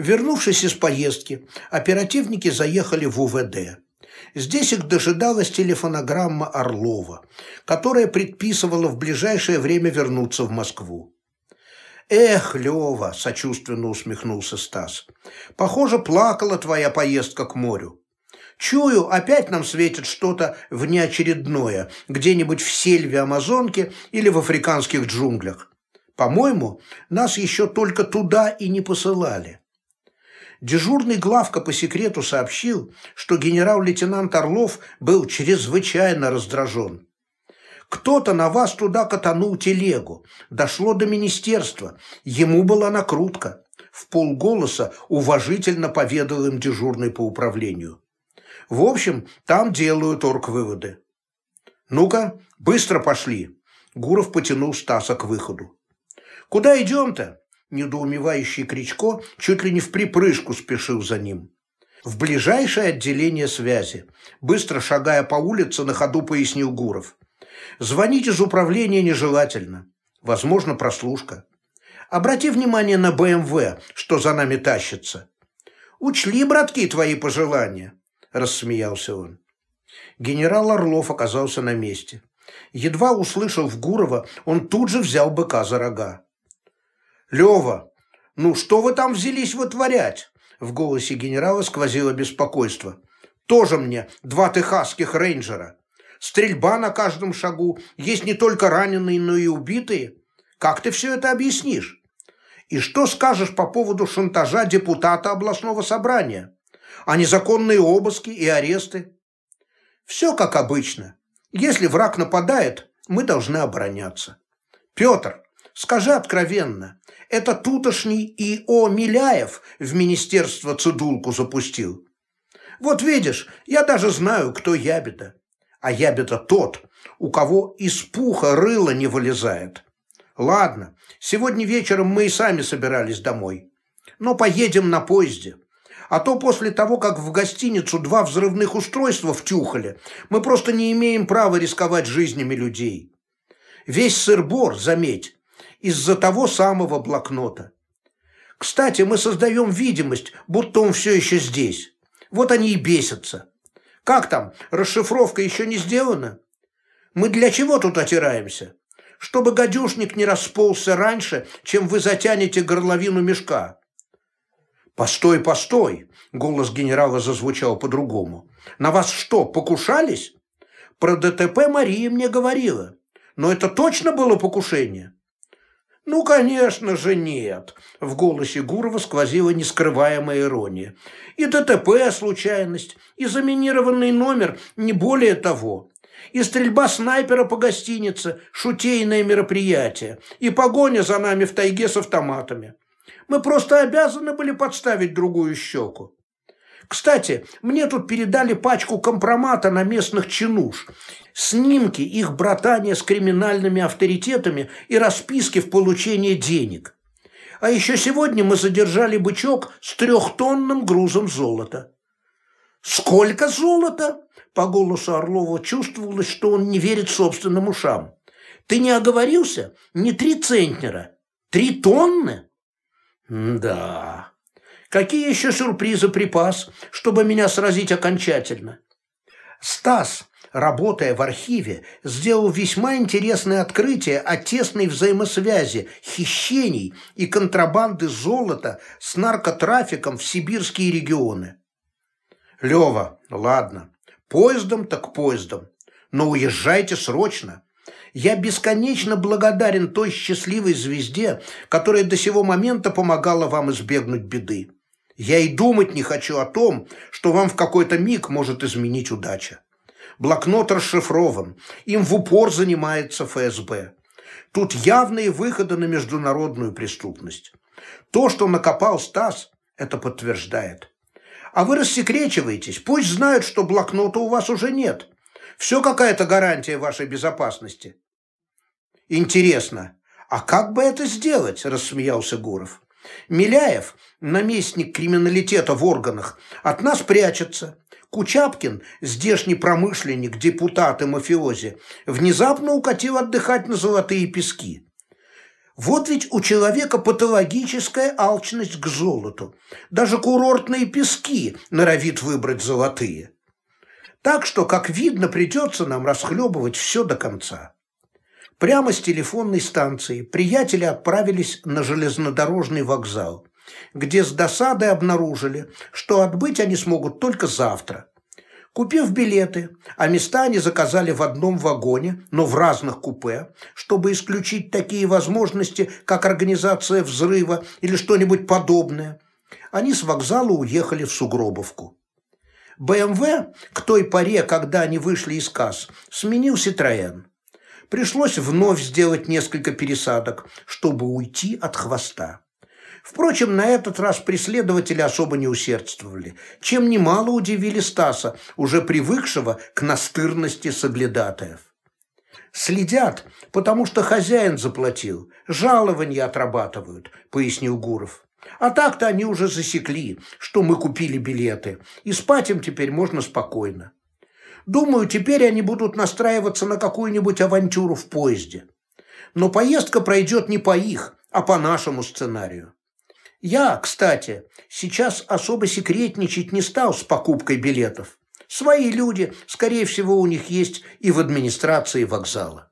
Вернувшись из поездки, оперативники заехали в УВД. Здесь их дожидалась телефонограмма Орлова, которая предписывала в ближайшее время вернуться в Москву. «Эх, Лева!» – сочувственно усмехнулся Стас. «Похоже, плакала твоя поездка к морю. Чую, опять нам светит что-то внеочередное, где-нибудь в сельве Амазонки или в африканских джунглях. По-моему, нас еще только туда и не посылали. Дежурный главка по секрету сообщил, что генерал-лейтенант Орлов был чрезвычайно раздражен. Кто-то на вас туда катанул телегу. Дошло до министерства. Ему была накрутка. В полголоса уважительно поведал им дежурный по управлению. В общем, там делают орг-выводы. «Ну-ка, быстро пошли!» Гуров потянул Стаса к выходу. «Куда идем-то?» Недоумевающий Кричко чуть ли не в припрыжку спешил за ним. «В ближайшее отделение связи», быстро шагая по улице, на ходу пояснил Гуров. «Звонить из управления нежелательно. Возможно, прослушка. Обрати внимание на БМВ, что за нами тащится. Учли, братки, твои пожелания», – рассмеялся он. Генерал Орлов оказался на месте. Едва услышав Гурова, он тут же взял быка за рога. «Лева, ну что вы там взялись вытворять?» В голосе генерала сквозило беспокойство. «Тоже мне два техасских рейнджера. Стрельба на каждом шагу, есть не только раненые, но и убитые. Как ты все это объяснишь? И что скажешь по поводу шантажа депутата областного собрания? А незаконные обыски и аресты? Все как обычно. Если враг нападает, мы должны обороняться. Петр, скажи откровенно, это тутошний И.О. Миляев в министерство цедулку запустил. Вот видишь, я даже знаю, кто ябеда. А ябеда тот, у кого из пуха рыло не вылезает. Ладно, сегодня вечером мы и сами собирались домой. Но поедем на поезде. А то после того, как в гостиницу два взрывных устройства втюхали, мы просто не имеем права рисковать жизнями людей. Весь сыр-бор, заметь, из-за того самого блокнота. Кстати, мы создаем видимость, будто он все еще здесь. Вот они и бесятся. Как там, расшифровка еще не сделана? Мы для чего тут отираемся? Чтобы гадюшник не расползся раньше, чем вы затянете горловину мешка. «Постой, постой!» – голос генерала зазвучал по-другому. «На вас что, покушались?» «Про ДТП Мария мне говорила. Но это точно было покушение?» «Ну, конечно же, нет!» – в голосе Гурова сквозила нескрываемая ирония. «И ДТП – случайность, и заминированный номер – не более того. И стрельба снайпера по гостинице – шутейное мероприятие, и погоня за нами в тайге с автоматами. Мы просто обязаны были подставить другую щеку. Кстати, мне тут передали пачку компромата на местных чинуш, снимки их братания с криминальными авторитетами и расписки в получении денег. А еще сегодня мы задержали бычок с трехтонным грузом золота. «Сколько золота?» По голосу Орлова чувствовалось, что он не верит собственным ушам. «Ты не оговорился? Не три центнера. Три тонны?» «Да. Какие еще сюрпризы припас, чтобы меня сразить окончательно?» Стас, работая в архиве, сделал весьма интересное открытие о тесной взаимосвязи хищений и контрабанды золота с наркотрафиком в сибирские регионы. «Лева, ладно, поездом так поездом, но уезжайте срочно. Я бесконечно благодарен той счастливой звезде, которая до сего момента помогала вам избегнуть беды. Я и думать не хочу о том, что вам в какой-то миг может изменить удача. Блокнот расшифрован, им в упор занимается ФСБ. Тут явные выходы на международную преступность. То, что накопал Стас, это подтверждает. А вы рассекречиваетесь, пусть знают, что блокнота у вас уже нет. Все какая-то гарантия вашей безопасности. Интересно, а как бы это сделать, рассмеялся Гуров. Миляев, наместник криминалитета в органах, от нас прячется. Кучапкин, здешний промышленник, депутат и мафиози, внезапно укатил отдыхать на золотые пески. Вот ведь у человека патологическая алчность к золоту. Даже курортные пески норовит выбрать золотые. Так что, как видно, придется нам расхлебывать все до конца. Прямо с телефонной станции приятели отправились на железнодорожный вокзал, где с досадой обнаружили, что отбыть они смогут только завтра. Купив билеты, а места они заказали в одном вагоне, но в разных купе, чтобы исключить такие возможности, как организация взрыва или что-нибудь подобное, они с вокзала уехали в Сугробовку. БМВ к той поре, когда они вышли из касс, сменил Ситроен. Пришлось вновь сделать несколько пересадок, чтобы уйти от хвоста. Впрочем, на этот раз преследователи особо не усердствовали, чем немало удивили Стаса, уже привыкшего к настырности соглядатаев. «Следят, потому что хозяин заплатил, жалования отрабатывают», — пояснил Гуров. А так-то они уже засекли, что мы купили билеты, и спать им теперь можно спокойно. Думаю, теперь они будут настраиваться на какую-нибудь авантюру в поезде. Но поездка пройдет не по их, а по нашему сценарию. Я, кстати, сейчас особо секретничать не стал с покупкой билетов. Свои люди, скорее всего, у них есть и в администрации вокзала.